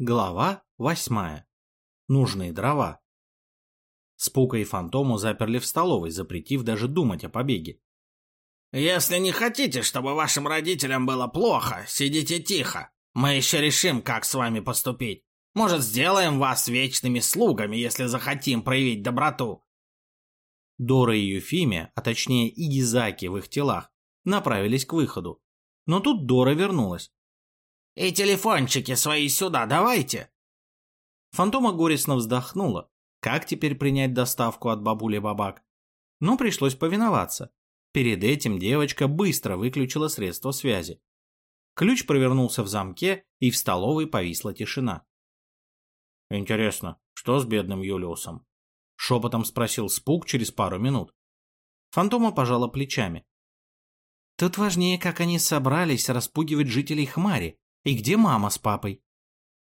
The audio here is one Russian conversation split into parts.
Глава восьмая. Нужные дрова. Спука и Фантому заперли в столовой, запретив даже думать о побеге. «Если не хотите, чтобы вашим родителям было плохо, сидите тихо. Мы еще решим, как с вами поступить. Может, сделаем вас вечными слугами, если захотим проявить доброту». Дора и Юфимия, а точнее Игизаки в их телах, направились к выходу. Но тут Дора вернулась. И телефончики свои сюда давайте. Фантома горестно вздохнула. Как теперь принять доставку от бабули Бабак? Но пришлось повиноваться. Перед этим девочка быстро выключила средство связи. Ключ провернулся в замке, и в столовой повисла тишина. «Интересно, что с бедным Юлиусом?» — шепотом спросил Спук через пару минут. Фантома пожала плечами. «Тут важнее, как они собрались распугивать жителей Хмари. И где мама с папой?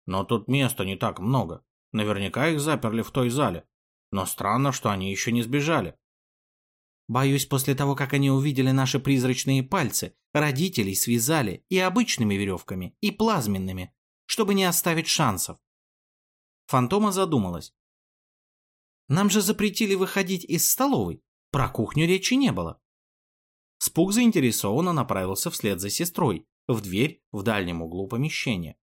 Но тут места не так много. Наверняка их заперли в той зале. Но странно, что они еще не сбежали. Боюсь, после того, как они увидели наши призрачные пальцы, родителей связали и обычными веревками, и плазменными, чтобы не оставить шансов. Фантома задумалась. Нам же запретили выходить из столовой. Про кухню речи не было. Спук заинтересованно направился вслед за сестрой, в дверь в дальнем углу помещения.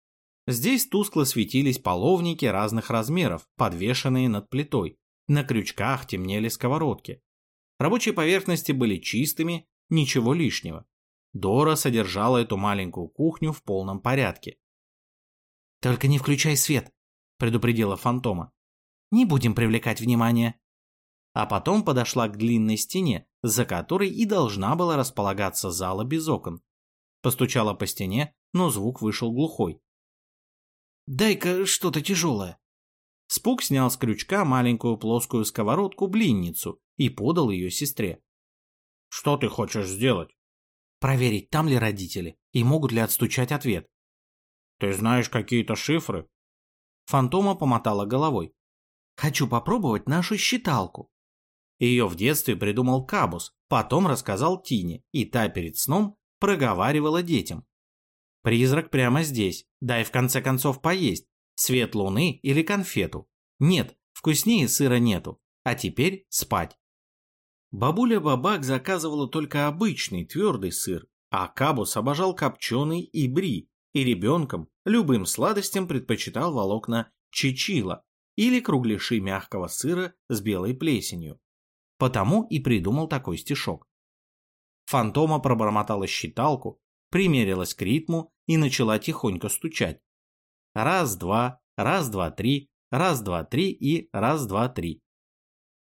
Здесь тускло светились половники разных размеров, подвешенные над плитой. На крючках темнели сковородки. Рабочие поверхности были чистыми, ничего лишнего. Дора содержала эту маленькую кухню в полном порядке. «Только не включай свет», — предупредила Фантома. «Не будем привлекать внимание». А потом подошла к длинной стене, за которой и должна была располагаться зала без окон. Постучала по стене, но звук вышел глухой. «Дай-ка что-то тяжелое». Спук снял с крючка маленькую плоскую сковородку-блинницу и подал ее сестре. «Что ты хочешь сделать?» «Проверить, там ли родители, и могут ли отстучать ответ». «Ты знаешь какие-то шифры?» Фантома помотала головой. «Хочу попробовать нашу считалку». Ее в детстве придумал Кабус, потом рассказал Тине, и та перед сном проговаривала детям. Призрак прямо здесь, дай в конце концов поесть, свет луны или конфету. Нет, вкуснее сыра нету, а теперь спать. Бабуля Бабак заказывала только обычный твердый сыр, а Кабус обожал копченый и бри, и ребенком любым сладостям предпочитал волокна чечила или кругляши мягкого сыра с белой плесенью. Потому и придумал такой стишок. Фантома пробормотала считалку, примерилась к ритму и начала тихонько стучать. Раз-два, раз-два-три, раз-два-три и раз-два-три.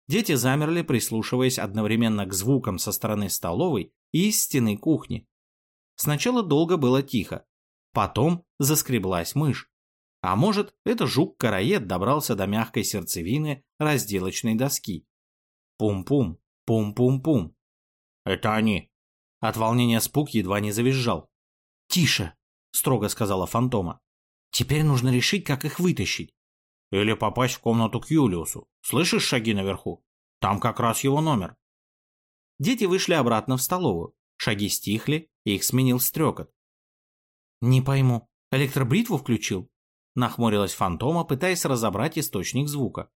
Дети замерли, прислушиваясь одновременно к звукам со стороны столовой и из стены кухни. Сначала долго было тихо, потом заскреблась мышь. А может, это жук-караед добрался до мягкой сердцевины разделочной доски. Пум-пум, пум-пум-пум. «Это они», от волнения Спук едва не завизжал. «Тише!» — строго сказала Фантома. «Теперь нужно решить, как их вытащить». «Или попасть в комнату к Юлиусу. Слышишь шаги наверху? Там как раз его номер». Дети вышли обратно в столовую. Шаги стихли, и их сменил стрекот. «Не пойму, электробритву включил?» Нахмурилась Фантома, пытаясь разобрать источник звука.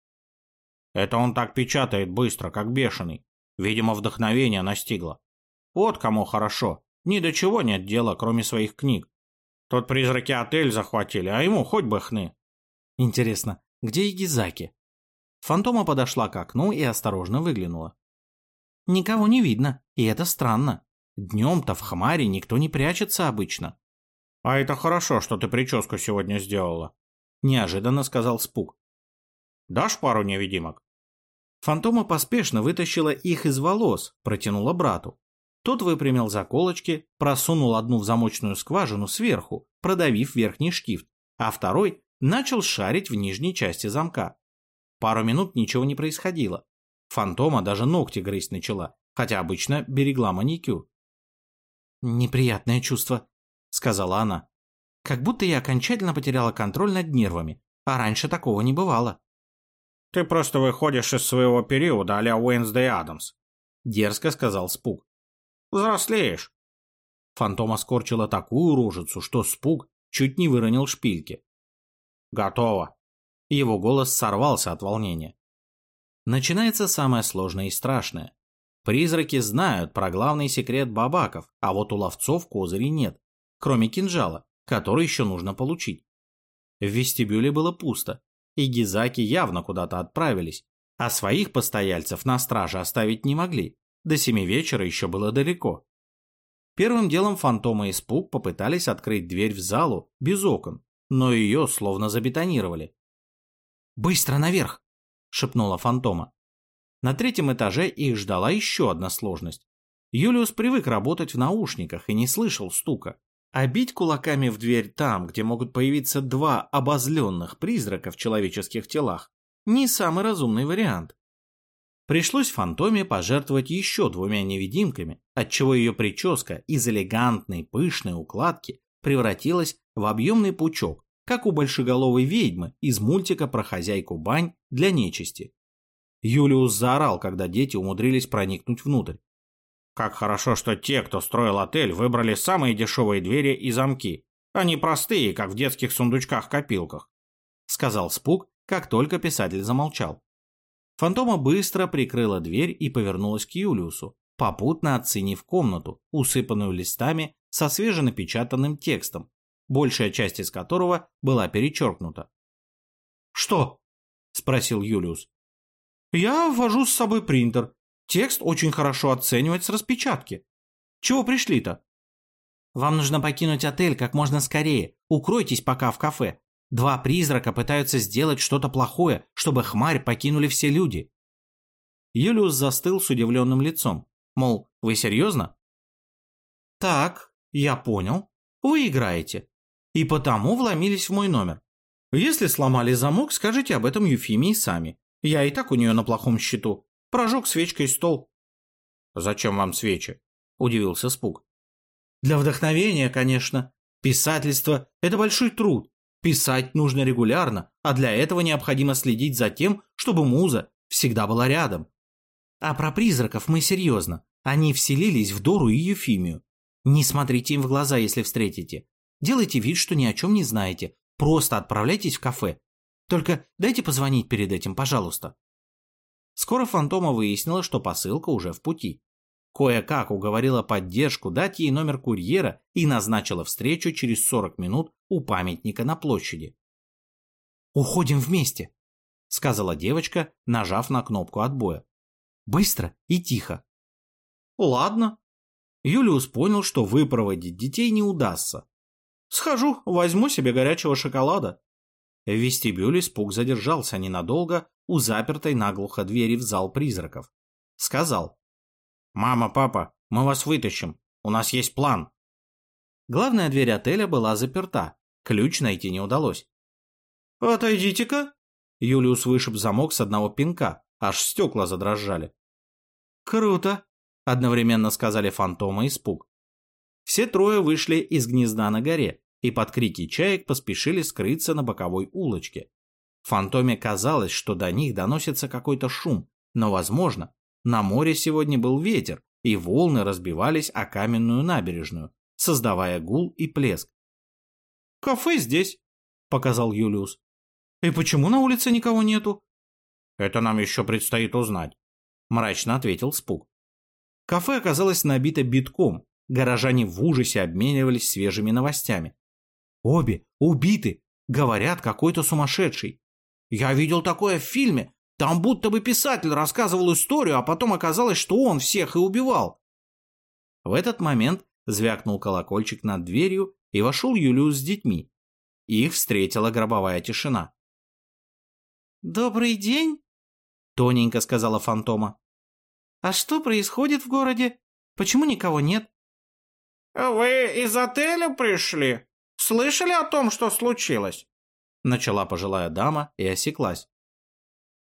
«Это он так печатает быстро, как бешеный. Видимо, вдохновение настигло. Вот кому хорошо. Ни до чего нет дела, кроме своих книг. Тут призраки отель захватили, а ему хоть бы хны. Интересно, где Игизаки? Фантома подошла к окну и осторожно выглянула. Никого не видно, и это странно. Днем-то в Хмаре никто не прячется обычно. А это хорошо, что ты прическу сегодня сделала. Неожиданно сказал Спук. Дашь пару невидимок? Фантома поспешно вытащила их из волос, протянула брату. Тот выпрямил заколочки, просунул одну в замочную скважину сверху, продавив верхний штифт, а второй начал шарить в нижней части замка. Пару минут ничего не происходило. Фантома даже ногти грызть начала, хотя обычно берегла маникюр. «Неприятное чувство», — сказала она. «Как будто я окончательно потеряла контроль над нервами, а раньше такого не бывало». «Ты просто выходишь из своего периода а-ля Уэнсдей Адамс», — дерзко сказал Спук. Взрослеешь. Фантома скорчила такую рожицу, что спуг чуть не выронил шпильки. Готово. Его голос сорвался от волнения. Начинается самое сложное и страшное. Призраки знают про главный секрет бабаков, а вот у ловцов козырей нет, кроме кинжала, который еще нужно получить. В вестибюле было пусто, и гизаки явно куда-то отправились, а своих постояльцев на страже оставить не могли, до семи вечера еще было далеко. Первым делом фантома и Спук попытались открыть дверь в залу без окон, но ее словно забетонировали. «Быстро наверх!» – шепнула фантома. На третьем этаже их ждала еще одна сложность. Юлиус привык работать в наушниках и не слышал стука. А бить кулаками в дверь там, где могут появиться два обозленных призрака в человеческих телах, не самый разумный вариант. Пришлось фантоме пожертвовать еще двумя невидимками, отчего ее прическа из элегантной пышной укладки превратилась в объемный пучок, как у большеголовой ведьмы из мультика про хозяйку бань для нечисти. Юлиус заорал, когда дети умудрились проникнуть внутрь. Как хорошо, что те, кто строил отель, выбрали самые дешевые двери и замки, а не простые, как в детских сундучках-копилках, сказал Спук, как только писатель замолчал. Фантома быстро прикрыла дверь и повернулась к Юлиусу, попутно оценив комнату, усыпанную листами со свеженапечатанным текстом, большая часть из которого была перечеркнута. «Что?» – спросил Юлиус. «Я ввожу с собой принтер. Текст очень хорошо оценивать с распечатки. Чего пришли-то?» «Вам нужно покинуть отель как можно скорее. Укройтесь пока в кафе. Два призрака пытаются сделать что-то плохое, чтобы хмарь покинули все люди». Юлиус застыл с удивленным лицом. Мол, вы серьезно? «Так, я понял. Вы играете. И потому вломились в мой номер. Если сломали замок, скажите об этом Юфимии сами. Я и так у нее на плохом счету. Прожег свечкой стол. «Зачем вам свечи?» – удивился Спук. «Для вдохновения, конечно. Писательство – это большой труд. Писать нужно регулярно, а для этого необходимо следить за тем, чтобы муза всегда была рядом. А про призраков мы серьезно. Они вселились в Дору и Ефимию. Не смотрите им в глаза, если встретите. Делайте вид, что ни о чем не знаете. Просто отправляйтесь в кафе. Только дайте позвонить перед этим, пожалуйста. Скоро Фантома выяснила, что посылка уже в пути. Кое-как уговорила поддержку дать ей номер курьера и назначила встречу через 40 минут у памятника на площади. «Уходим вместе», — сказала девочка, нажав на кнопку отбоя. «Быстро и тихо». «Ладно». Юлиус понял, что выпроводить детей не удастся. «Схожу, возьму себе горячего шоколада». В вестибюле испуг задержался ненадолго у запертой наглухо двери в зал призраков. Сказал. «Мама, папа, мы вас вытащим. У нас есть план». Главная дверь отеля была заперта. Ключ найти не удалось. «Отойдите-ка!» Юлиус вышиб замок с одного пинка, аж стекла задрожали. «Круто!» – одновременно сказали фантома и испуг. Все трое вышли из гнезда на горе и под крики чаек поспешили скрыться на боковой улочке. Фантоме казалось, что до них доносится какой-то шум, но, возможно, на море сегодня был ветер, и волны разбивались о каменную набережную, создавая гул и плеск. «Кафе здесь», — показал Юлиус. «И почему на улице никого нету?» «Это нам еще предстоит узнать», — мрачно ответил Спук. Кафе оказалось набито битком, горожане в ужасе обменивались свежими новостями. «Обе убиты, говорят, какой-то сумасшедший. Я видел такое в фильме, там будто бы писатель рассказывал историю, а потом оказалось, что он всех и убивал». В этот момент звякнул колокольчик над дверью, и вошел Юлиус с детьми. Их встретила гробовая тишина. «Добрый день», — тоненько сказала фантома. «А что происходит в городе? Почему никого нет?» «Вы из отеля пришли? Слышали о том, что случилось?» Начала пожилая дама и осеклась.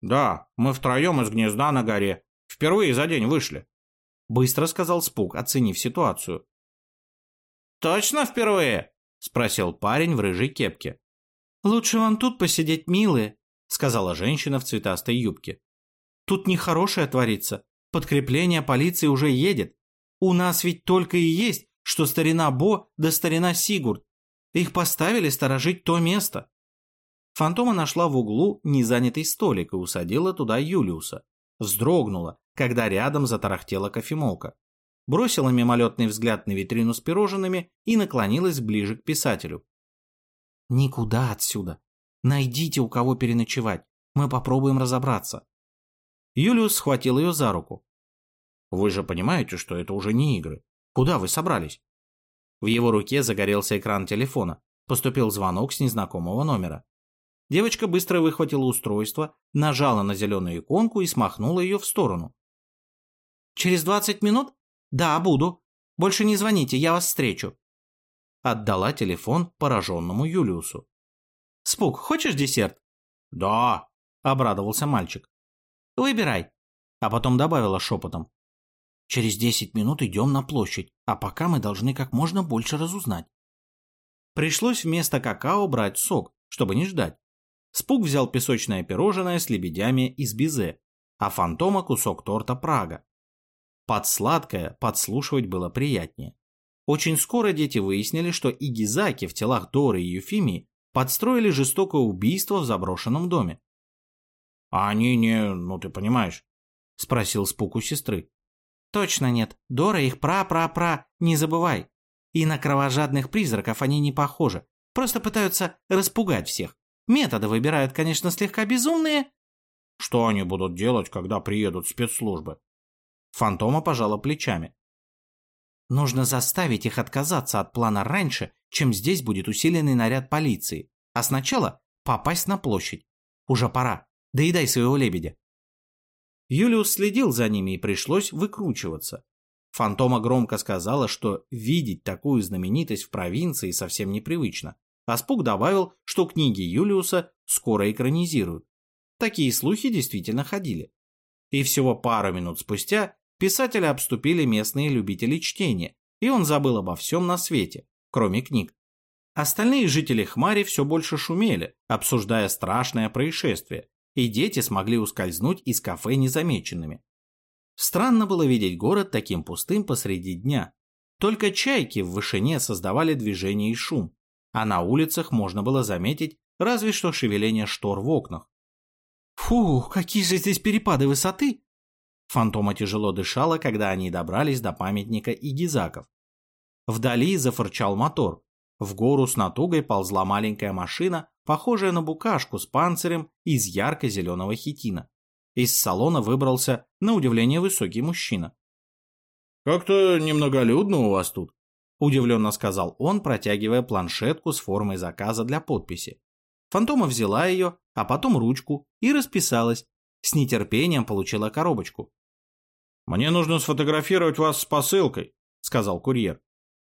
«Да, мы втроем из гнезда на горе. Впервые за день вышли», — быстро сказал Спук, оценив ситуацию. «Точно впервые?» — спросил парень в рыжей кепке. «Лучше вам тут посидеть, милые», — сказала женщина в цветастой юбке. «Тут нехорошее творится. Подкрепление полиции уже едет. У нас ведь только и есть, что старина Бо да старина Сигурд. Их поставили сторожить то место». Фантома нашла в углу незанятый столик и усадила туда Юлиуса. Вздрогнула, когда рядом затарахтела кофемолка. Бросила мимолетный взгляд на витрину с пирожными и наклонилась ближе к писателю. «Никуда отсюда. Найдите, у кого переночевать. Мы попробуем разобраться». Юлиус схватил ее за руку. «Вы же понимаете, что это уже не игры. Куда вы собрались?» В его руке загорелся экран телефона. Поступил звонок с незнакомого номера. Девочка быстро выхватила устройство, нажала на зеленую иконку и смахнула ее в сторону. «Через двадцать минут? Да, буду. Больше не звоните, я вас встречу». Отдала телефон пораженному Юлиусу. «Спук, хочешь десерт?» «Да», — обрадовался мальчик. «Выбирай», а потом добавила шепотом. «Через десять минут идем на площадь, а пока мы должны как можно больше разузнать». Пришлось вместо какао брать сок, чтобы не ждать. Спук взял песочное пирожное с лебедями из безе, а фантома кусок торта Прага. Под сладкое подслушивать было приятнее. Очень скоро дети выяснили, что и Гизаки в телах Доры и Юфимии подстроили жестокое убийство в заброшенном доме. «А они не... ну ты понимаешь?» — спросил Спук у сестры. «Точно нет. Дора их пра-пра-пра, не забывай. И на кровожадных призраков они не похожи. Просто пытаются распугать всех. Методы выбирают, конечно, слегка безумные. Что они будут делать, когда приедут спецслужбы? Фантома пожала плечами. Нужно заставить их отказаться от плана раньше, чем здесь будет усиленный наряд полиции. А сначала попасть на площадь. Уже пора. Доедай своего лебедя. Юлиус следил за ними и пришлось выкручиваться. Фантома громко сказала, что видеть такую знаменитость в провинции совсем непривычно. Аспук добавил, что книги Юлиуса скоро экранизируют. Такие слухи действительно ходили. И всего пару минут спустя писателя обступили местные любители чтения, и он забыл обо всем на свете, кроме книг. Остальные жители Хмари все больше шумели, обсуждая страшное происшествие, и дети смогли ускользнуть из кафе незамеченными. Странно было видеть город таким пустым посреди дня. Только чайки в вышине создавали движение и шум, а на улицах можно было заметить разве что шевеление штор в окнах. «Фу, какие же здесь перепады высоты!» Фантома тяжело дышала, когда они добрались до памятника Игизаков. Вдали зафырчал мотор. В гору с натугой ползла маленькая машина, похожая на букашку с панцирем из ярко-зеленого хитина. Из салона выбрался, на удивление, высокий мужчина. «Как-то немноголюдно у вас тут», Удивленно сказал он, протягивая планшетку с формой заказа для подписи. Фантома взяла ее, а потом ручку и расписалась. С нетерпением получила коробочку. «Мне нужно сфотографировать вас с посылкой», — сказал курьер.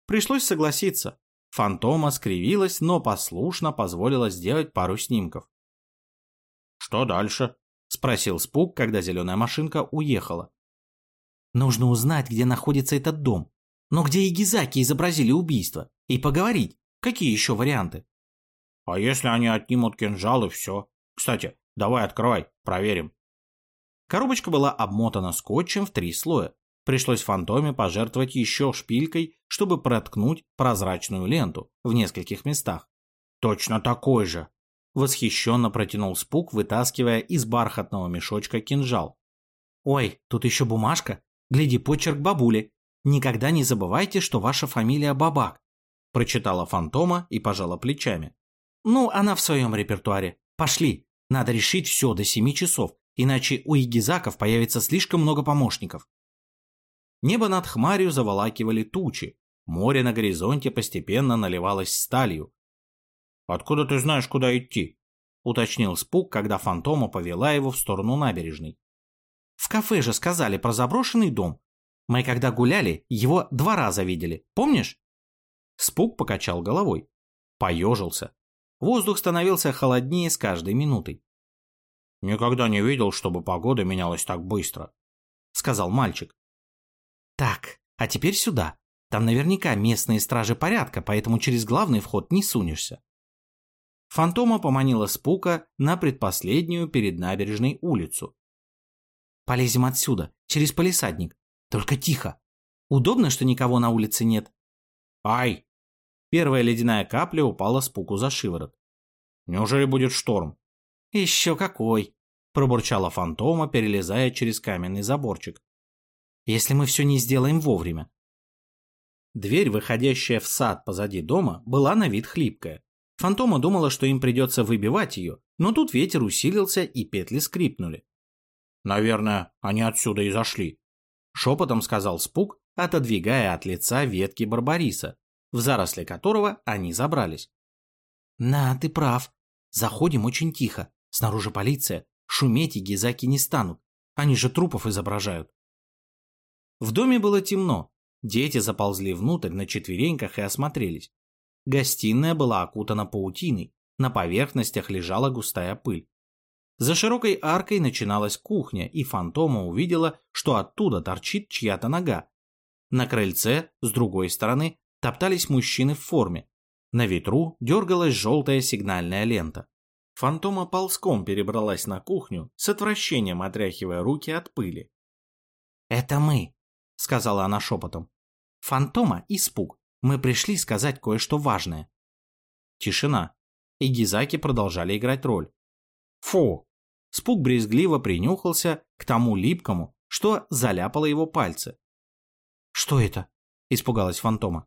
Пришлось согласиться. Фантома скривилась, но послушно позволила сделать пару снимков. «Что дальше?» — спросил Спук, когда зеленая машинка уехала. «Нужно узнать, где находится этот дом. Но где и Гизаки изобразили убийство? И поговорить. Какие еще варианты? А если они отнимут кинжал и все? Кстати, давай открывай, проверим. Коробочка была обмотана скотчем в три слоя. Пришлось фантоме пожертвовать еще шпилькой, чтобы проткнуть прозрачную ленту в нескольких местах. Точно такой же. Восхищенно протянул Спук, вытаскивая из бархатного мешочка кинжал. «Ой, тут еще бумажка. Гляди, почерк бабули. Никогда не забывайте, что ваша фамилия Бабак», – прочитала фантома и пожала плечами. «Ну, она в своем репертуаре. Пошли. Надо решить все до семи часов, иначе у игизаков появится слишком много помощников». Небо над хмарью заволакивали тучи. Море на горизонте постепенно наливалось сталью. «Откуда ты знаешь, куда идти?» – уточнил Спук, когда фантома повела его в сторону набережной. «В кафе же сказали про заброшенный дом. Мы когда гуляли, его два раза видели, помнишь?» Спук покачал головой. Поежился. Воздух становился холоднее с каждой минутой. «Никогда не видел, чтобы погода менялась так быстро», — сказал мальчик. «Так, а теперь сюда. Там наверняка местные стражи порядка, поэтому через главный вход не сунешься». Фантома поманила Спука на предпоследнюю перед набережной улицу. «Полезем отсюда, через полисадник. Только тихо. Удобно, что никого на улице нет. Ай! Первая ледяная капля упала с пуку за шиворот. Неужели будет шторм? Еще какой, пробурчала фантома, перелезая через каменный заборчик. Если мы все не сделаем вовремя. Дверь, выходящая в сад позади дома, была на вид хлипкая. Фантома думала, что им придется выбивать ее, но тут ветер усилился и петли скрипнули. «Наверное, они отсюда и зашли», — шепотом сказал Спук, отодвигая от лица ветки барбариса, в заросли которого они забрались. «На, ты прав. Заходим очень тихо. Снаружи полиция. Шуметь и гизаки не станут. Они же трупов изображают». В доме было темно. Дети заползли внутрь на четвереньках и осмотрелись. Гостиная была окутана паутиной, на поверхностях лежала густая пыль. За широкой аркой начиналась кухня, и фантома увидела, что оттуда торчит чья-то нога. На крыльце, с другой стороны, топтались мужчины в форме. На ветру дергалась желтая сигнальная лента. Фантома ползком перебралась на кухню, с отвращением отряхивая руки от пыли. «Это мы», — сказала она шепотом. «Фантома — испуг. Мы пришли сказать кое-что важное». Тишина. И Гизаки продолжали играть роль. «Фу!» Спук брезгливо принюхался к тому липкому, что заляпало его пальцы. «Что это?» – испугалась фантома.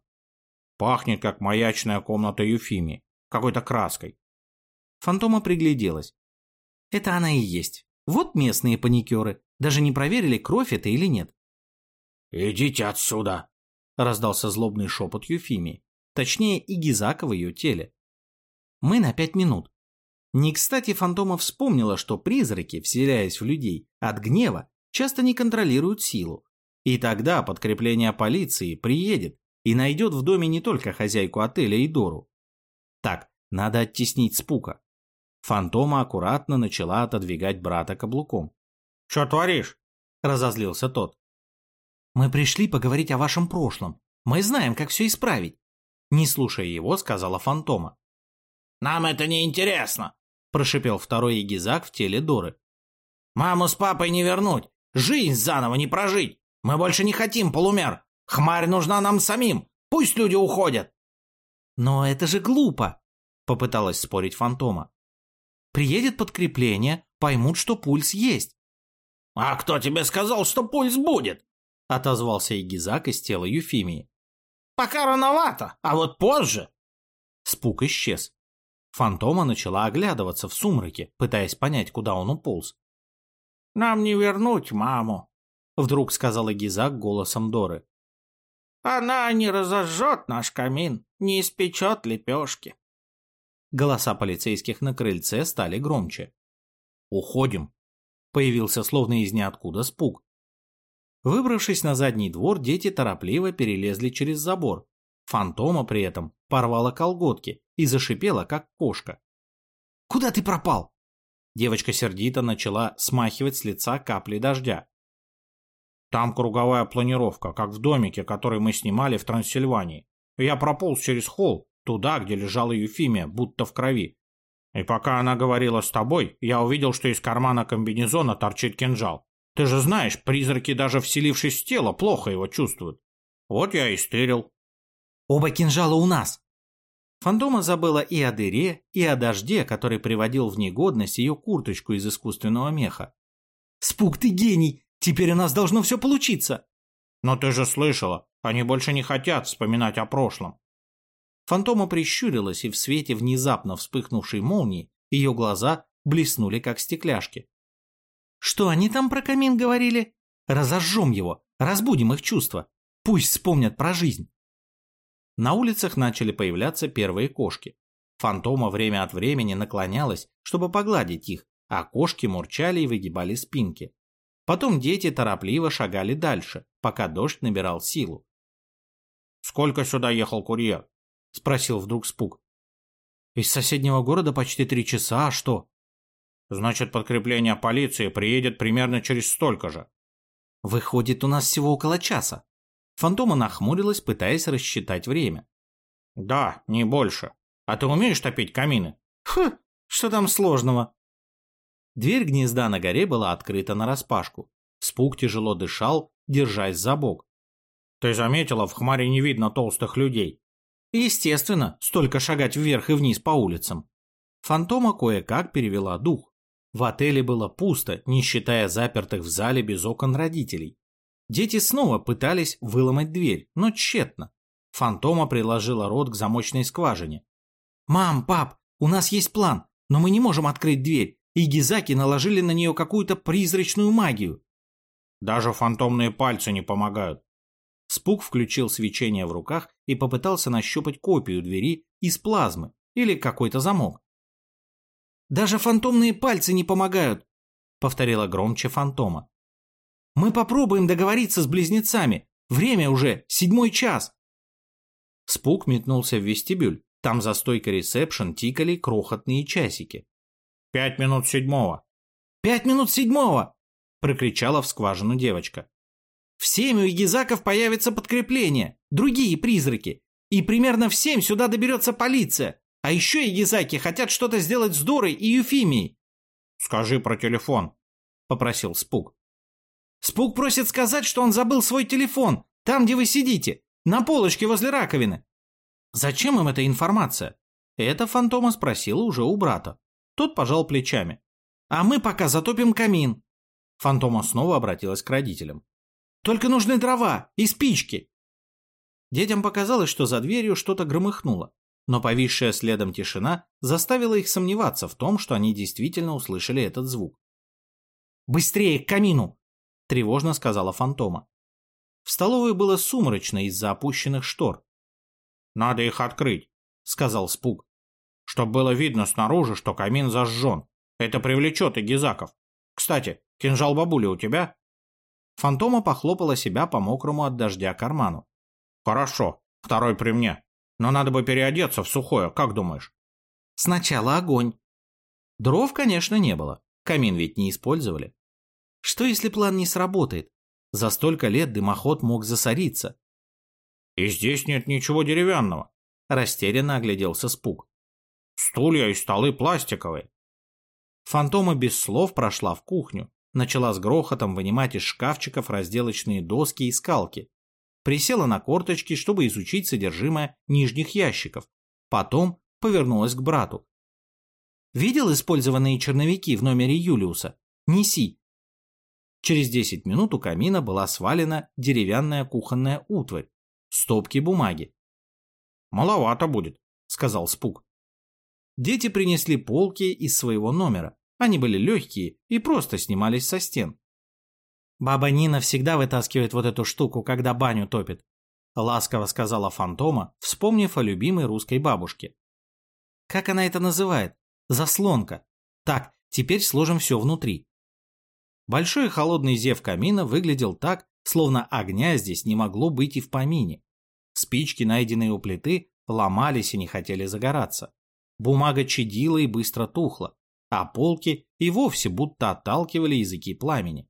«Пахнет, как маячная комната Юфимии, какой-то краской». Фантома пригляделась. «Это она и есть. Вот местные паникеры. Даже не проверили, кровь это или нет». «Идите отсюда!» – раздался злобный шепот Юфимии. Точнее, и Гизака в ее теле. «Мы на пять минут». Не кстати Фантома вспомнила, что призраки, вселяясь в людей от гнева, часто не контролируют силу. И тогда подкрепление полиции приедет и найдет в доме не только хозяйку отеля и Дору. Так, надо оттеснить Спука. Фантома аккуратно начала отодвигать брата каблуком. «Что творишь?» – разозлился тот. Мы пришли поговорить о вашем прошлом. Мы знаем, как все исправить. Не слушая его, сказала Фантома. Нам это не интересно, прошипел второй егизак в теле Доры. Маму с папой не вернуть, жизнь заново не прожить. Мы больше не хотим полумер. Хмарь нужна нам самим. Пусть люди уходят. Но это же глупо, попыталась спорить Фантома. Приедет подкрепление, поймут, что пульс есть. А кто тебе сказал, что пульс будет? — отозвался Игизак из тела Юфимии. «Пока рановато, а вот позже...» Спук исчез. Фантома начала оглядываться в сумраке, пытаясь понять, куда он уполз. «Нам не вернуть маму», — вдруг сказала Гизак голосом Доры. «Она не разожжет наш камин, не испечет лепешки». Голоса полицейских на крыльце стали громче. «Уходим», — появился словно из ниоткуда спуг. Выбравшись на задний двор, дети торопливо перелезли через забор. Фантома при этом порвала колготки и зашипела, как кошка. «Куда ты пропал?» Девочка сердито начала смахивать с лица капли дождя. «Там круговая планировка, как в домике, который мы снимали в Трансильвании. Я прополз через холл, туда, где лежала Юфимия, будто в крови. И пока она говорила с тобой, я увидел, что из кармана комбинезона торчит кинжал. Ты же знаешь, призраки, даже вселившись в тело, плохо его чувствуют. Вот я и стырил. Оба кинжала у нас. Фантома забыла и о дыре, и о дожде, который приводил в негодность ее курточку из искусственного меха. «Спук, ты гений! Теперь у нас должно все получиться!» «Но ты же слышала, они больше не хотят вспоминать о прошлом». Фантома прищурилась, и в свете внезапно вспыхнувшей молнии ее глаза блеснули, как стекляшки. Что они там про камин говорили? Разожжем его, разбудим их чувства. Пусть вспомнят про жизнь. На улицах начали появляться первые кошки. Фантома время от времени наклонялась, чтобы погладить их, а кошки мурчали и выгибали спинки. Потом дети торопливо шагали дальше, пока дождь набирал силу. «Сколько сюда ехал курьер?» – спросил вдруг Спук. «Из соседнего города почти три часа, а что?» Значит, подкрепление полиции приедет примерно через столько же. Выходит, у нас всего около часа. Фантома нахмурилась, пытаясь рассчитать время. Да, не больше. А ты умеешь топить камины? Хм, что там сложного? Дверь гнезда на горе была открыта нараспашку. Спук тяжело дышал, держась за бок. Ты заметила, в хмаре не видно толстых людей. Естественно, столько шагать вверх и вниз по улицам. Фантома кое-как перевела дух. В отеле было пусто, не считая запертых в зале без окон родителей. Дети снова пытались выломать дверь, но тщетно. Фантома приложила рот к замочной скважине. «Мам, пап, у нас есть план, но мы не можем открыть дверь, и гизаки наложили на нее какую-то призрачную магию». «Даже фантомные пальцы не помогают». Спук включил свечение в руках и попытался нащупать копию двери из плазмы или какой-то замок. «Даже фантомные пальцы не помогают», — повторила громче фантома. Мы попробуем договориться с близнецами. Время уже седьмой час. Спук метнулся в вестибюль. Там за стойкой ресепшн тикали крохотные часики. «Пять минут седьмого». «Пять минут седьмого!» — прокричала в скважину девочка. «В семь у Игизаков появится подкрепление, другие призраки, и примерно в семь сюда доберется полиция. А еще Игизаки хотят что-то сделать с Дорой и Юфимией». «Скажи про телефон», — попросил Спук. Спук просит сказать, что он забыл свой телефон, там, где вы сидите, на полочке возле раковины. Зачем им эта информация? Это Фантома спросила уже у брата. Тот пожал плечами. А мы пока затопим камин. Фантома снова обратилась к родителям. Только нужны дрова и спички. Детям показалось, что за дверью что-то громыхнуло, но повисшая следом тишина заставила их сомневаться в том, что они действительно услышали этот звук. «Быстрее к камину! – тревожно сказала Фантома. В столовой было сумрачно из-за опущенных штор. «Надо их открыть», – сказал Спук. «Чтоб было видно снаружи, что камин зажжен. Это привлечет и гизаков. Кстати, кинжал бабули у тебя?» Фантома похлопала себя по мокрому от дождя карману. «Хорошо, второй при мне. Но надо бы переодеться в сухое, как думаешь?» «Сначала огонь». Дров, конечно, не было. Камин ведь не использовали. Что если план не сработает? За столько лет дымоход мог засориться. «И здесь нет ничего деревянного», – растерянно огляделся Спук. «Стулья и столы пластиковые». Фантома без слов прошла в кухню, начала с грохотом вынимать из шкафчиков разделочные доски и скалки. Присела на корточки, чтобы изучить содержимое нижних ящиков. Потом повернулась к брату. «Видел использованные черновики в номере Юлиуса? Неси, Через 10 минут у камина была свалена деревянная кухонная утварь, стопки бумаги. «Маловато будет», — сказал Спук. Дети принесли полки из своего номера. Они были легкие и просто снимались со стен. «Баба Нина всегда вытаскивает вот эту штуку, когда баню топит», — ласково сказала Фантома, вспомнив о любимой русской бабушке. «Как она это называет? Заслонка. Так, теперь сложим все внутри. Большой холодный зев камина выглядел так, словно огня здесь не могло быть и в помине. Спички, найденные у плиты, ломались и не хотели загораться. Бумага чадила и быстро тухла, а полки и вовсе будто отталкивали языки пламени.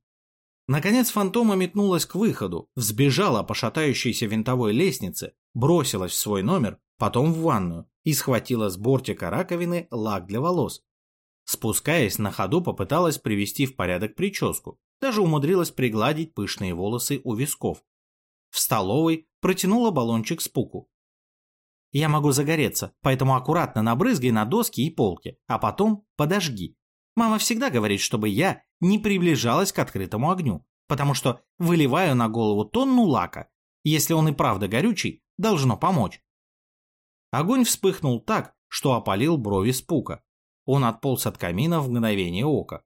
Наконец фантома метнулась к выходу, взбежала по шатающейся винтовой лестнице, бросилась в свой номер, потом в ванную и схватила с бортика раковины лак для волос. Спускаясь на ходу, попыталась привести в порядок прическу, даже умудрилась пригладить пышные волосы у висков. В столовой протянула баллончик с пуку. Я могу загореться, поэтому аккуратно набрызгай на доски и полки, а потом подожги. Мама всегда говорит, чтобы я не приближалась к открытому огню, потому что выливаю на голову тонну лака. Если он и правда горючий, должно помочь. Огонь вспыхнул так, что опалил брови спука. Он отполз от камина в мгновение ока.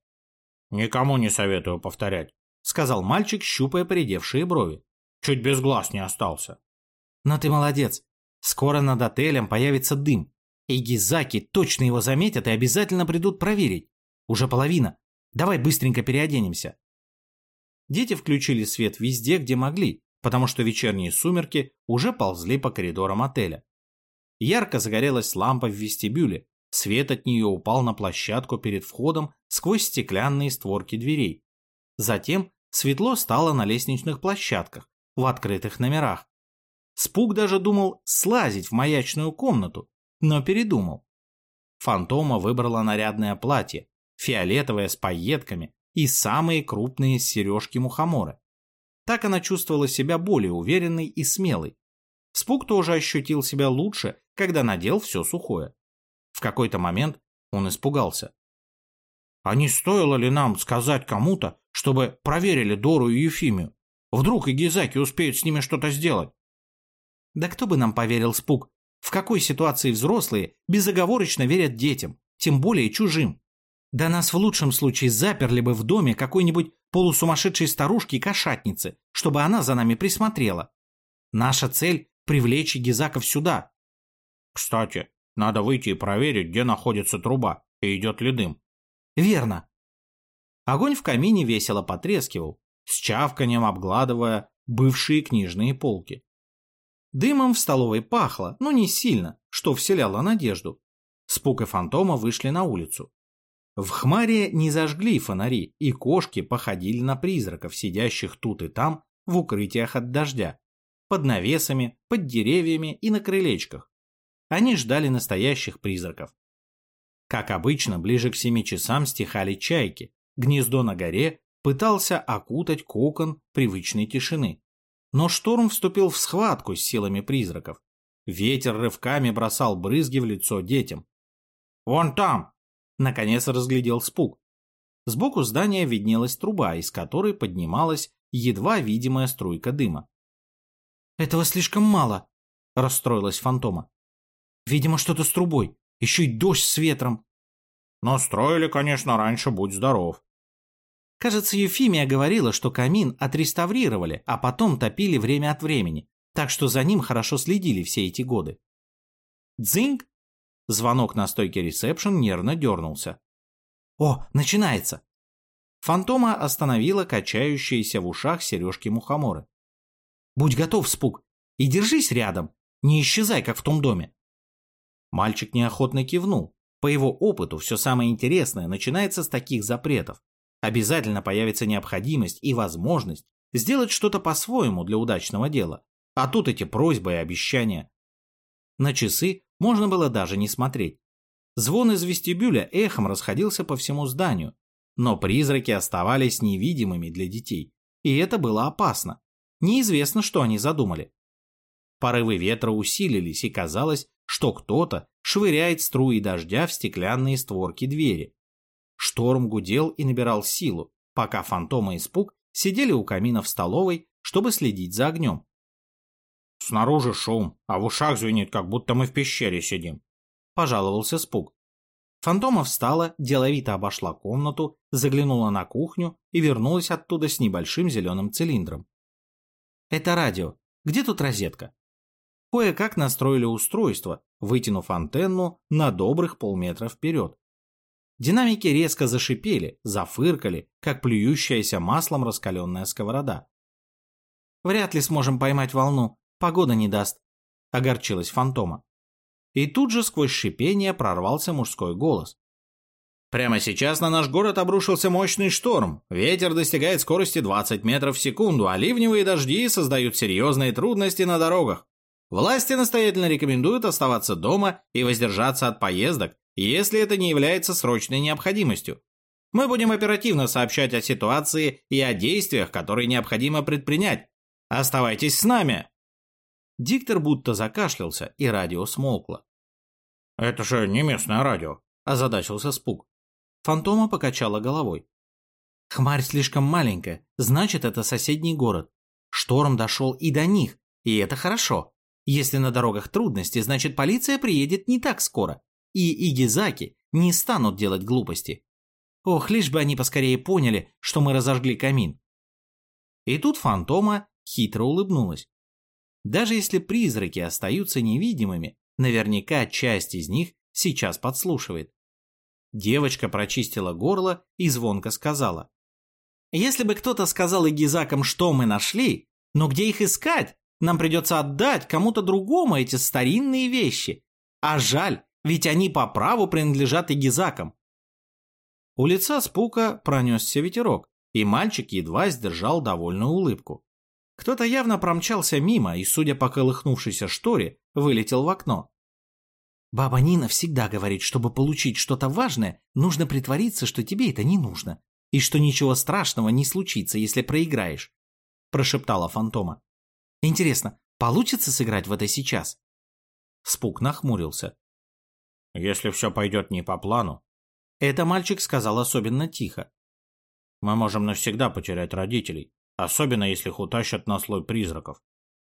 «Никому не советую повторять», — сказал мальчик, щупая поредевшие брови. «Чуть без глаз не остался». «Но ты молодец. Скоро над отелем появится дым. И гизаки точно его заметят и обязательно придут проверить. Уже половина. Давай быстренько переоденемся». Дети включили свет везде, где могли, потому что вечерние сумерки уже ползли по коридорам отеля. Ярко загорелась лампа в вестибюле, Свет от нее упал на площадку перед входом сквозь стеклянные створки дверей. Затем светло стало на лестничных площадках, в открытых номерах. Спук даже думал слазить в маячную комнату, но передумал. Фантома выбрала нарядное платье, фиолетовое с пайетками и самые крупные сережки-мухоморы. Так она чувствовала себя более уверенной и смелой. Спук тоже ощутил себя лучше, когда надел все сухое. В какой-то момент Он испугался. А не стоило ли нам сказать кому-то, чтобы проверили Дору и Ефимию? Вдруг и Гизаки успеют с ними что-то сделать? Да кто бы нам поверил, Спук? В какой ситуации взрослые безоговорочно верят детям, тем более чужим? Да нас в лучшем случае заперли бы в доме какой-нибудь полусумасшедшей старушки-кошатницы, чтобы она за нами присмотрела. Наша цель – привлечь Гизаков сюда. Кстати, надо выйти и проверить, где находится труба и идет ли дым. Верно. Огонь в камине весело потрескивал, с чавканием обгладывая бывшие книжные полки. Дымом в столовой пахло, но не сильно, что вселяло надежду. Спук и фантома вышли на улицу. В хмаре не зажгли фонари, и кошки походили на призраков, сидящих тут и там в укрытиях от дождя, под навесами, под деревьями и на крылечках. Они ждали настоящих призраков. Как обычно, ближе к семи часам стихали чайки. Гнездо на горе пытался окутать кокон привычной тишины. Но шторм вступил в схватку с силами призраков. Ветер рывками бросал брызги в лицо детям. «Вон там!» — наконец разглядел спуг. Сбоку здания виднелась труба, из которой поднималась едва видимая струйка дыма. «Этого слишком мало», — расстроилась фантома. «Видимо, что-то с трубой. Еще и дождь с ветром». «Но строили, конечно, раньше, будь здоров», Кажется, Ефимия говорила, что камин отреставрировали, а потом топили время от времени, так что за ним хорошо следили все эти годы. Дзинг! Звонок на стойке ресепшн нервно дернулся. О, начинается! Фантома остановила качающиеся в ушах сережки мухоморы. Будь готов, спуг, и держись рядом, не исчезай, как в том доме. Мальчик неохотно кивнул. По его опыту все самое интересное начинается с таких запретов. Обязательно появится необходимость и возможность сделать что-то по-своему для удачного дела. А тут эти просьбы и обещания. На часы можно было даже не смотреть. Звон из вестибюля эхом расходился по всему зданию, но призраки оставались невидимыми для детей, и это было опасно. Неизвестно, что они задумали. Порывы ветра усилились, и казалось, что кто-то швыряет струи дождя в стеклянные створки двери. Шторм гудел и набирал силу, пока фантом и испуг сидели у камина в столовой, чтобы следить за огнем. «Снаружи шум, а в ушах звенит, как будто мы в пещере сидим», – пожаловался Спуг. Фантома встала, деловито обошла комнату, заглянула на кухню и вернулась оттуда с небольшим зеленым цилиндром. «Это радио. Где тут розетка?» Кое-как настроили устройство, вытянув антенну на добрых полметра вперед. Динамики резко зашипели, зафыркали, как плюющаяся маслом раскаленная сковорода. «Вряд ли сможем поймать волну, погода не даст», — огорчилась фантома. И тут же сквозь шипение прорвался мужской голос. Прямо сейчас на наш город обрушился мощный шторм. Ветер достигает скорости 20 метров в секунду, а ливневые дожди создают серьезные трудности на дорогах. Власти настоятельно рекомендуют оставаться дома и воздержаться от поездок, если это не является срочной необходимостью. Мы будем оперативно сообщать о ситуации и о действиях, которые необходимо предпринять. Оставайтесь с нами!» Диктор будто закашлялся, и радио смолкло. «Это же не местное радио», – озадачился Спук. Фантома покачала головой. «Хмарь слишком маленькая, значит, это соседний город. Шторм дошел и до них, и это хорошо. Если на дорогах трудности, значит, полиция приедет не так скоро и Игизаки не станут делать глупости. Ох, лишь бы они поскорее поняли, что мы разожгли камин. И тут фантома хитро улыбнулась. Даже если призраки остаются невидимыми, наверняка часть из них сейчас подслушивает. Девочка прочистила горло и звонко сказала. «Если бы кто-то сказал Игизакам, что мы нашли, но где их искать, нам придется отдать кому-то другому эти старинные вещи. А жаль, ведь они по праву принадлежат Игизакам. У лица Спука пронесся ветерок, и мальчик едва сдержал довольную улыбку. Кто-то явно промчался мимо и, судя по колыхнувшейся шторе, вылетел в окно. «Баба Нина всегда говорит, чтобы получить что-то важное, нужно притвориться, что тебе это не нужно, и что ничего страшного не случится, если проиграешь», – прошептала фантома. «Интересно, получится сыграть в это сейчас?» Спук нахмурился. Если все пойдет не по плану, это мальчик сказал особенно тихо. Мы можем навсегда потерять родителей, особенно если их утащат на слой призраков.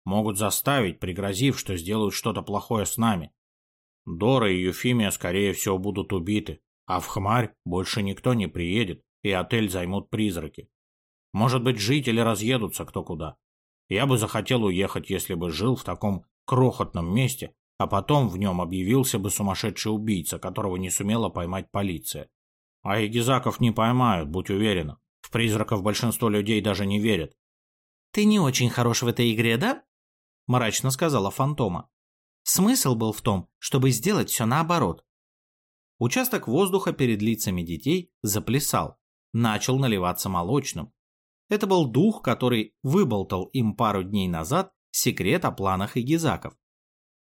Могут заставить, пригрозив, что сделают что-то плохое с нами. Дора и Юфимия, скорее всего, будут убиты, а в Хмарь больше никто не приедет, и отель займут призраки. Может быть, жители разъедутся кто куда. Я бы захотел уехать, если бы жил в таком крохотном месте, а потом в нем объявился бы сумасшедший убийца, которого не сумела поймать полиция. А Егизаков не поймают, будь уверена. В призраков большинство людей даже не верят. «Ты не очень хорош в этой игре, да?» – мрачно сказала Фантома. «Смысл был в том, чтобы сделать все наоборот». Участок воздуха перед лицами детей заплясал, начал наливаться молочным. Это был дух, который выболтал им пару дней назад секрет о планах Игизаков.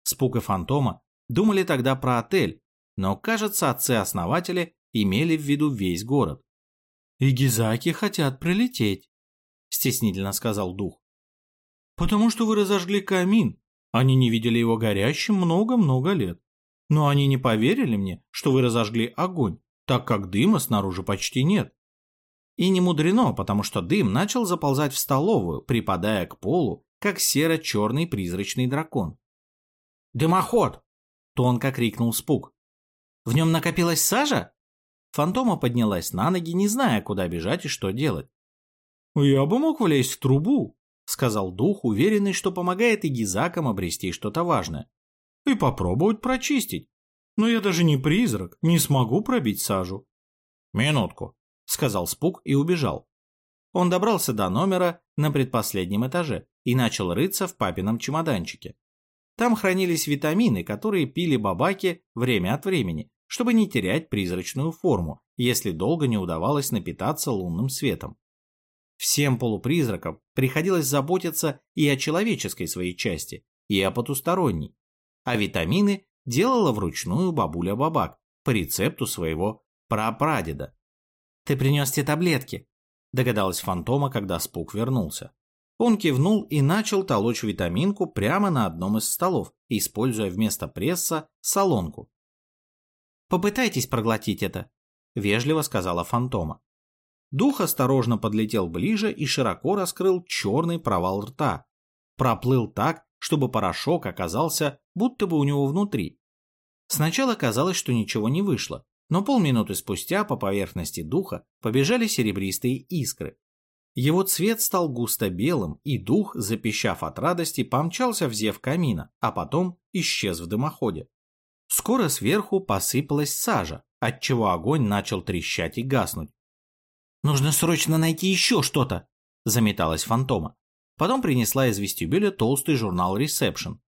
Спук и Фантома думали тогда про отель, но, кажется, отцы-основатели имели в виду весь город. «Игизаки хотят прилететь», – стеснительно сказал дух. «Потому что вы разожгли камин. Они не видели его горящим много-много лет. Но они не поверили мне, что вы разожгли огонь, так как дыма снаружи почти нет. И не мудрено, потому что дым начал заползать в столовую, припадая к полу, как серо-черный призрачный дракон. «Дымоход!» — тонко крикнул Спук. «В нем накопилась сажа?» Фантома поднялась на ноги, не зная, куда бежать и что делать. «Я бы мог влезть в трубу», — сказал дух, уверенный, что помогает и гизакам обрести что-то важное. «И попробовать прочистить. Но я даже не призрак, не смогу пробить сажу». «Минутку», — сказал Спук и убежал. Он добрался до номера на предпоследнем этаже и начал рыться в папином чемоданчике. Там хранились витамины, которые пили бабаки время от времени, чтобы не терять призрачную форму, если долго не удавалось напитаться лунным светом. Всем полупризракам приходилось заботиться и о человеческой своей части, и о потусторонней. А витамины делала вручную бабуля Бабак по рецепту своего прапрадеда. «Ты принес те таблетки», – догадалась Фантома, когда Спук вернулся. Он кивнул и начал толочь витаминку прямо на одном из столов, используя вместо пресса солонку. «Попытайтесь проглотить это», – вежливо сказала Фантома. Дух осторожно подлетел ближе и широко раскрыл черный провал рта. Проплыл так, чтобы порошок оказался будто бы у него внутри. Сначала казалось, что ничего не вышло, но полминуты спустя по поверхности духа побежали серебристые искры. Его цвет стал густо белым, и дух, запищав от радости, помчался в зев камина, а потом исчез в дымоходе. Скоро сверху посыпалась сажа, отчего огонь начал трещать и гаснуть. «Нужно срочно найти еще что-то!» – заметалась фантома. Потом принесла из вестибюля толстый журнал «Ресепшн».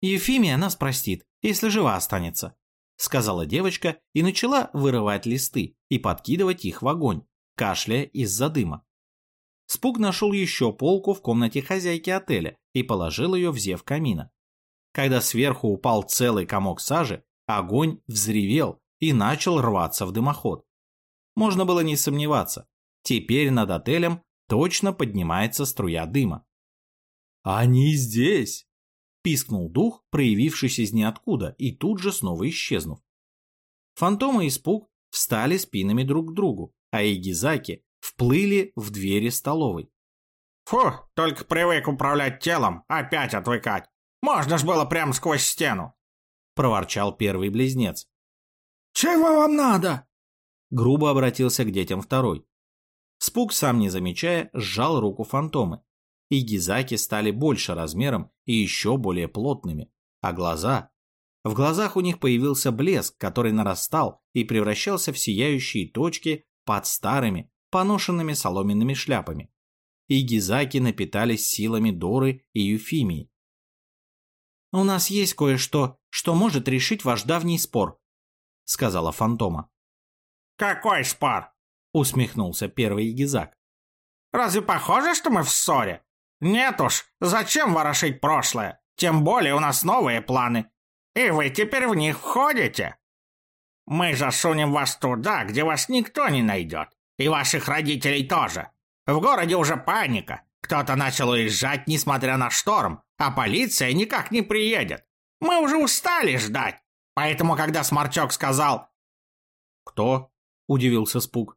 «Ефимия нас простит, если жива останется», – сказала девочка и начала вырывать листы и подкидывать их в огонь, кашляя из-за дыма. Спуг нашел еще полку в комнате хозяйки отеля и положил ее в зев камина. Когда сверху упал целый комок сажи, огонь взревел и начал рваться в дымоход. Можно было не сомневаться, теперь над отелем точно поднимается струя дыма. «Они здесь!» – пискнул дух, проявившись из ниоткуда и тут же снова исчезнув. Фантомы и Спуг встали спинами друг к другу, а Игизаки вплыли в двери столовой. «Фу, только привык управлять телом, опять отвыкать. Можно ж было прямо сквозь стену!» – проворчал первый близнец. «Чего вам надо?» – грубо обратился к детям второй. Спук, сам не замечая, сжал руку фантомы, и гизаки стали больше размером и еще более плотными, а глаза... В глазах у них появился блеск, который нарастал и превращался в сияющие точки под старыми, поношенными соломенными шляпами. И гизаки напитались силами Доры и Юфимии. «У нас есть кое-что, что может решить ваш давний спор», — сказала Фантома. «Какой спор?» — усмехнулся первый гизак. «Разве похоже, что мы в ссоре? Нет уж, зачем ворошить прошлое? Тем более у нас новые планы. И вы теперь в них входите. Мы засунем вас туда, где вас никто не найдет. И ваших родителей тоже. В городе уже паника. Кто-то начал уезжать, несмотря на шторм, а полиция никак не приедет. Мы уже устали ждать. Поэтому, когда Сморчок сказал «Кто?» – удивился Спук.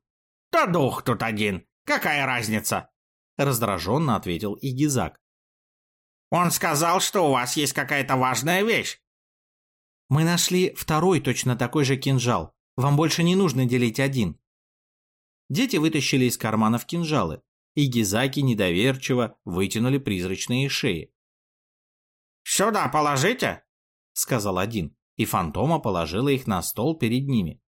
«Да дух тут один. Какая разница?» – раздраженно ответил Игизак. «Он сказал, что у вас есть какая-то важная вещь». «Мы нашли второй точно такой же кинжал. Вам больше не нужно делить один». Дети вытащили из карманов кинжалы, и гизаки недоверчиво вытянули призрачные шеи. «Сюда положите», — сказал один, и фантома положила их на стол перед ними.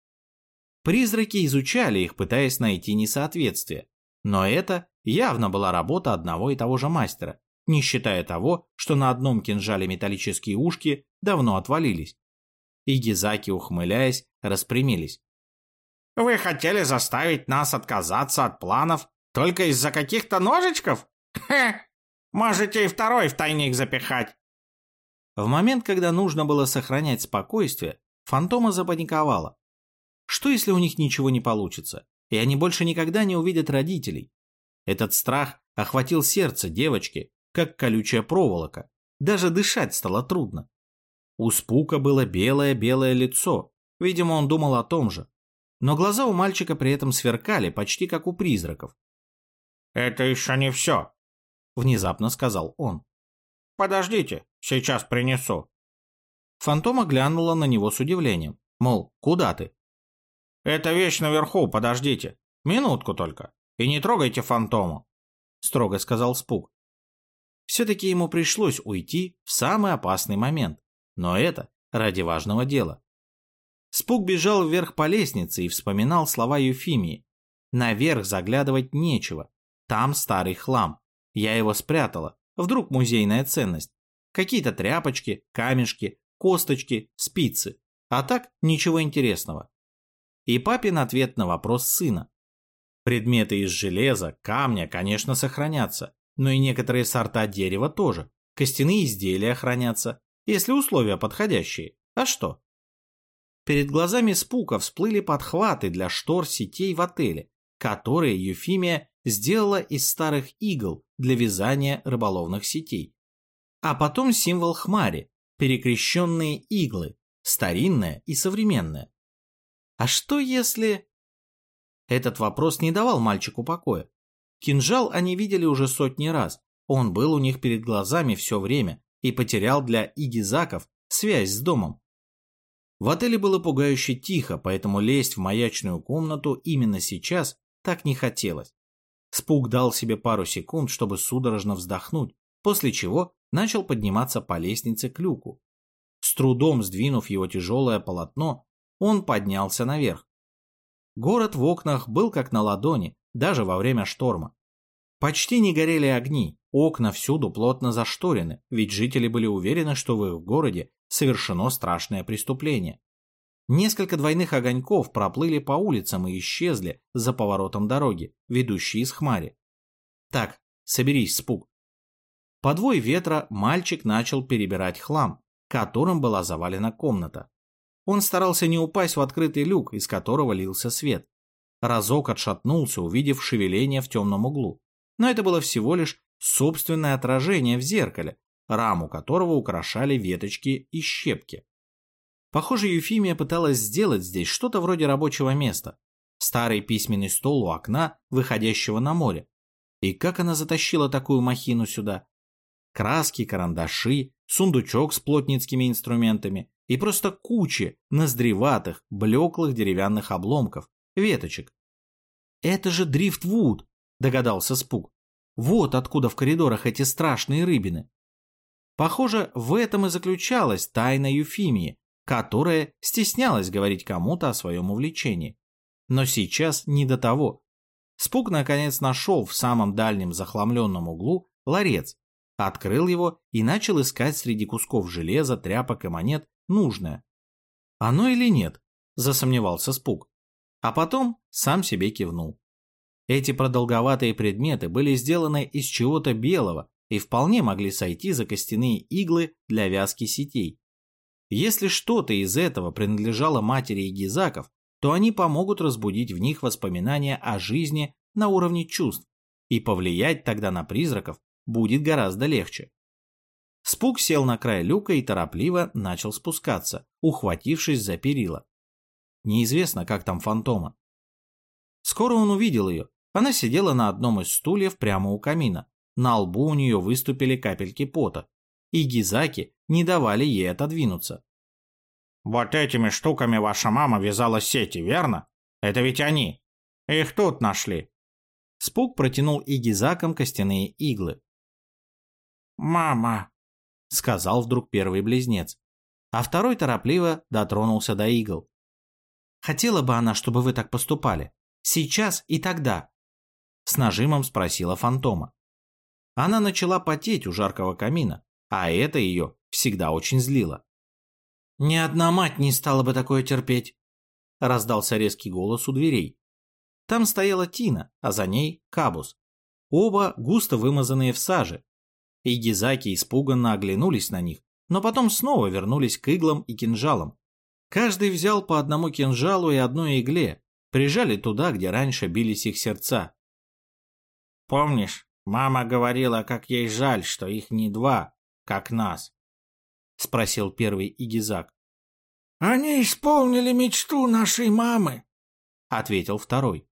Призраки изучали их, пытаясь найти несоответствие, но это явно была работа одного и того же мастера, не считая того, что на одном кинжале металлические ушки давно отвалились. И гизаки, ухмыляясь, распрямились. «Вы хотели заставить нас отказаться от планов только из-за каких-то ножичков? Хе! Можете и второй в тайник запихать. В момент, когда нужно было сохранять спокойствие, фантома запаниковала. Что если у них ничего не получится, и они больше никогда не увидят родителей? Этот страх охватил сердце девочки, как колючая проволока. Даже дышать стало трудно. У Спука было белое-белое лицо. Видимо, он думал о том же. Но глаза у мальчика при этом сверкали, почти как у призраков. «Это еще не все», — внезапно сказал он. «Подождите, сейчас принесу». Фантома глянула на него с удивлением. Мол, куда ты? «Это вещь наверху, подождите. Минутку только. И не трогайте фантому», — строго сказал Спук. Все-таки ему пришлось уйти в самый опасный момент. Но это ради важного дела. Спук бежал вверх по лестнице и вспоминал слова Юфимии. Наверх заглядывать нечего. Там старый хлам. Я его спрятала. Вдруг музейная ценность. Какие-то тряпочки, камешки, косточки, спицы. А так ничего интересного. И папин ответ на вопрос сына. Предметы из железа, камня, конечно, сохранятся. Но и некоторые сорта дерева тоже. Костяные изделия хранятся, если условия подходящие. А что? Перед глазами Спука всплыли подхваты для штор сетей в отеле, которые Юфимия сделала из старых игл для вязания рыболовных сетей. А потом символ хмари, перекрещенные иглы, старинная и современная. А что если... Этот вопрос не давал мальчику покоя. Кинжал они видели уже сотни раз, он был у них перед глазами все время и потерял для игизаков связь с домом. В отеле было пугающе тихо, поэтому лезть в маячную комнату именно сейчас так не хотелось. Спук дал себе пару секунд, чтобы судорожно вздохнуть, после чего начал подниматься по лестнице к люку. С трудом сдвинув его тяжелое полотно, он поднялся наверх. Город в окнах был как на ладони, даже во время шторма. Почти не горели огни, окна всюду плотно зашторены, ведь жители были уверены, что в их городе совершено страшное преступление. Несколько двойных огоньков проплыли по улицам и исчезли за поворотом дороги, ведущей из хмари. Так, соберись, спуг. Подвой ветра мальчик начал перебирать хлам, которым была завалена комната. Он старался не упасть в открытый люк, из которого лился свет. Разок отшатнулся, увидев шевеление в темном углу. Но это было всего лишь собственное отражение в зеркале, раму которого украшали веточки и щепки. Похоже, Юфимия пыталась сделать здесь что-то вроде рабочего места. Старый письменный стол у окна, выходящего на море. И как она затащила такую махину сюда? Краски, карандаши, сундучок с плотницкими инструментами и просто куча ноздреватых, блеклых деревянных обломков, веточек. «Это же Дрифтвуд!» – догадался Спуг. «Вот откуда в коридорах эти страшные рыбины!» Похоже, в этом и заключалась тайна Юфимии, которая стеснялась говорить кому-то о своем увлечении. Но сейчас не до того. Спук наконец нашел в самом дальнем захламленном углу ларец, открыл его и начал искать среди кусков железа, тряпок и монет нужное. Оно или нет, засомневался Спук. А потом сам себе кивнул. Эти продолговатые предметы были сделаны из чего-то белого и вполне могли сойти за костяные иглы для вязки сетей. Если что-то из этого принадлежало матери и Гизаков, то они помогут разбудить в них воспоминания о жизни на уровне чувств, и повлиять тогда на призраков будет гораздо легче. Спук сел на край люка и торопливо начал спускаться, ухватившись за перила. Неизвестно, как там фантома. Скоро он увидел ее. Она сидела на одном из стульев прямо у камина. На лбу у нее выступили капельки пота. И гизаки не давали ей отодвинуться. «Вот этими штуками ваша мама вязала сети, верно? Это ведь они. Их тут нашли». Спук протянул Игизакам костяные иглы. «Мама», — сказал вдруг первый близнец. А второй торопливо дотронулся до игл. «Хотела бы она, чтобы вы так поступали. Сейчас и тогда?» С нажимом спросила фантома. Она начала потеть у жаркого камина, а это ее всегда очень злило. «Ни одна мать не стала бы такое терпеть», — раздался резкий голос у дверей. Там стояла Тина, а за ней Кабус. Оба густо вымазанные в саже, и гизаки испуганно оглянулись на них, но потом снова вернулись к иглам и кинжалам. Каждый взял по одному кинжалу и одной игле, прижали туда, где раньше бились их сердца. «Помнишь, мама говорила, как ей жаль, что их не два, как нас?» — спросил первый Игизак. «Они исполнили мечту нашей мамы», — ответил второй.